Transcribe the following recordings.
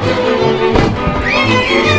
Música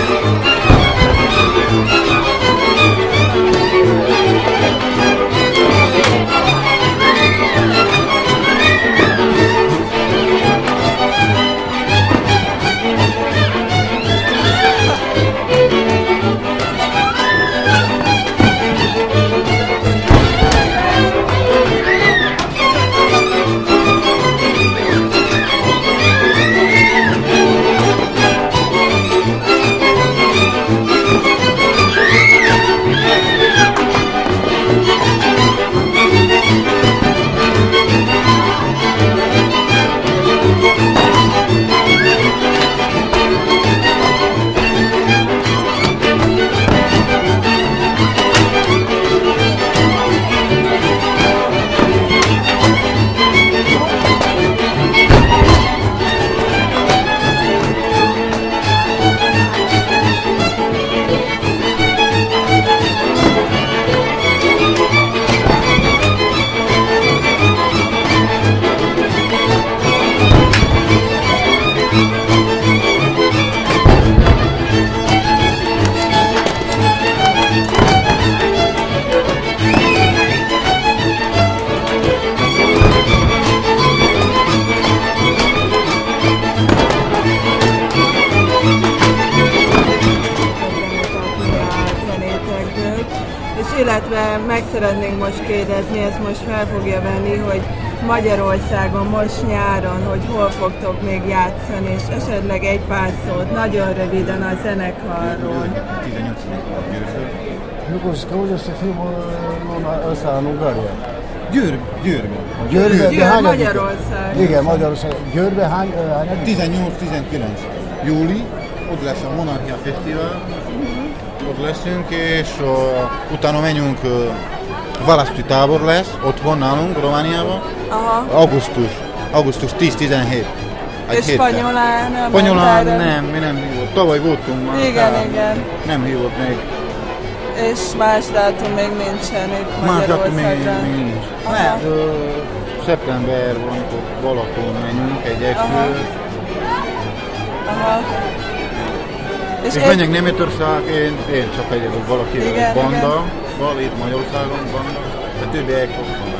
illetve meg szeretnénk most kérdezni, ezt most fel fogja venni, hogy Magyarországon most nyáron, hogy hol fogtok még játszani, és esetleg egy pár szót, nagyon röviden a zenekarról. 18 Győr. Mikor hogy összefilmolna összeállni Ungária? Győr, Győrben. Győrbe, de Győr, hány Magyarország. Igen, Magyarország. Győrbe hány, hány 18-19. Júli, ott lesz a Monarchia Fesztivál, ott leszünk, és uh, utána menjünk, uh, választó tábor lesz, otthon nálunk, Romániában, Aha. augusztus, augusztus 10-17. Egy És. Spanyolán nem Spanyolán nem, mi nem hívott. Tavaly voltunk már. Igen, igen. Nem hívott még. És más dátum még nincsen itt Más datum még, még nincs. Aha. Mert ö, szeptember van, amikor Balaton menjünk egy Aha. eső. Aha. És, egy- és menjünk Németország, én, én csak egyedül valakivel Igen, egy banda, val itt Magyarországon banda, a többiek ott vannak.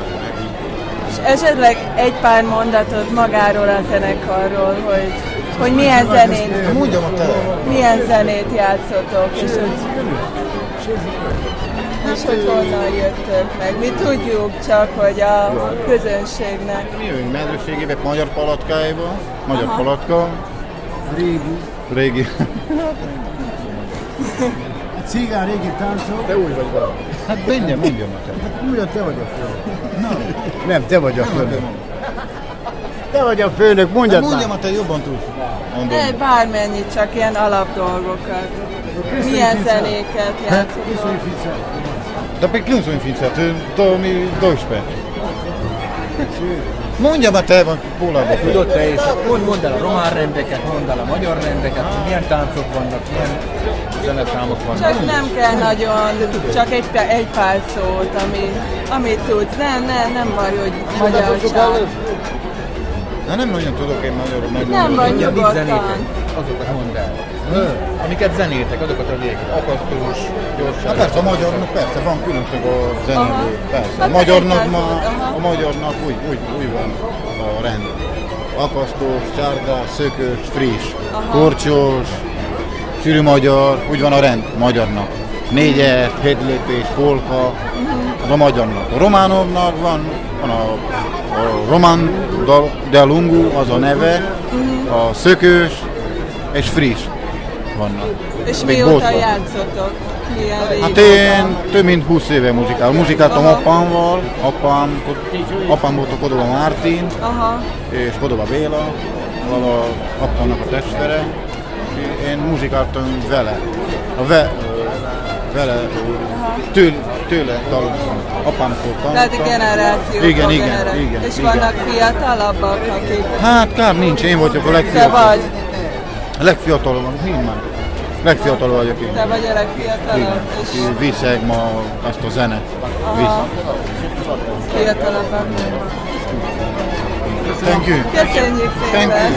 És esetleg egy pár mondatot magáról a zenekarról, hogy, hogy milyen zenét, Mondjam a milyen zenét játszotok, és hogy, és hogy honnan jöttök meg. Mi tudjuk csak, hogy a közönségnek. Mi jövünk medrőségébe, magyar palatkáiba, magyar Aha. palatka, régi, Régi. A cigán régi táncok. Te úgy vagy valami. Hát benne mondja nekem. Hát te vagy a főnök. Nem, te vagy a főnök. Te vagy a főnök, mondjad hát Mondjam, te jobban tudsz. Mondom. De bármennyi, csak ilyen alapdolgokat. Milyen zenéket játszunk. Da pe când sunt înființat? În 2012. Mondja már te van, Pólában. Tudod te is, mondd, mondd el a román rendeket, mondd el a magyar rendeket, milyen táncok vannak, milyen zeneszámok vannak. Csak nem kell nagyon, csak egy, egy pár szót, ami, amit tudsz. Nem, nem, nem baj, hogy magyar. Na nem nagyon tudok én magyarul megmondani. Nem vagy nyugodtan. Azokat mondd el. Amiket zenéltek, azokat a végig. Akasztós, Hát gyorsan. persze, a magyarnak persze van különbség a Aha. zenéből. Persze. A Hát magyarnak ma, a magyarnak úgy, úgy, úgy van a rend. Akasztós, csárdás, szökős, friss, Aha. korcsos, sűrű magyar, úgy van a rend magyarnak. Négyes, hétlépés, polka, az a magyarnak. A románoknak van, van a, a román dal- de lungu, az a neve, Mhm. a szökős és friss vannak. És Még mióta boltban. játszotok? Milyen Hát én több mint 20 éve muzsikál. Muzsikáltam Aha. apámmal, apám, apám volt a Kodova Mártin, Aha, és Kodova Béla, vala apámnak a testvere. És Én muzsikáltam vele. A ve, vele, tőle, tőle tanultam. Apámtól tehát tanultam. generáció. Igen, igen, igen, És igen. vannak fiatalabbak, akik... Hát kár nincs, én vagyok a Te legfiatalabb. vagy, A legfiatalabb, mind már. Legfiatalabb vagyok én. te vagy a legfiatalabb, és Ki viszek ma ezt a zene. Aha. Visz. fiatalabbak. Thank you. Köszönjük Thank szépen!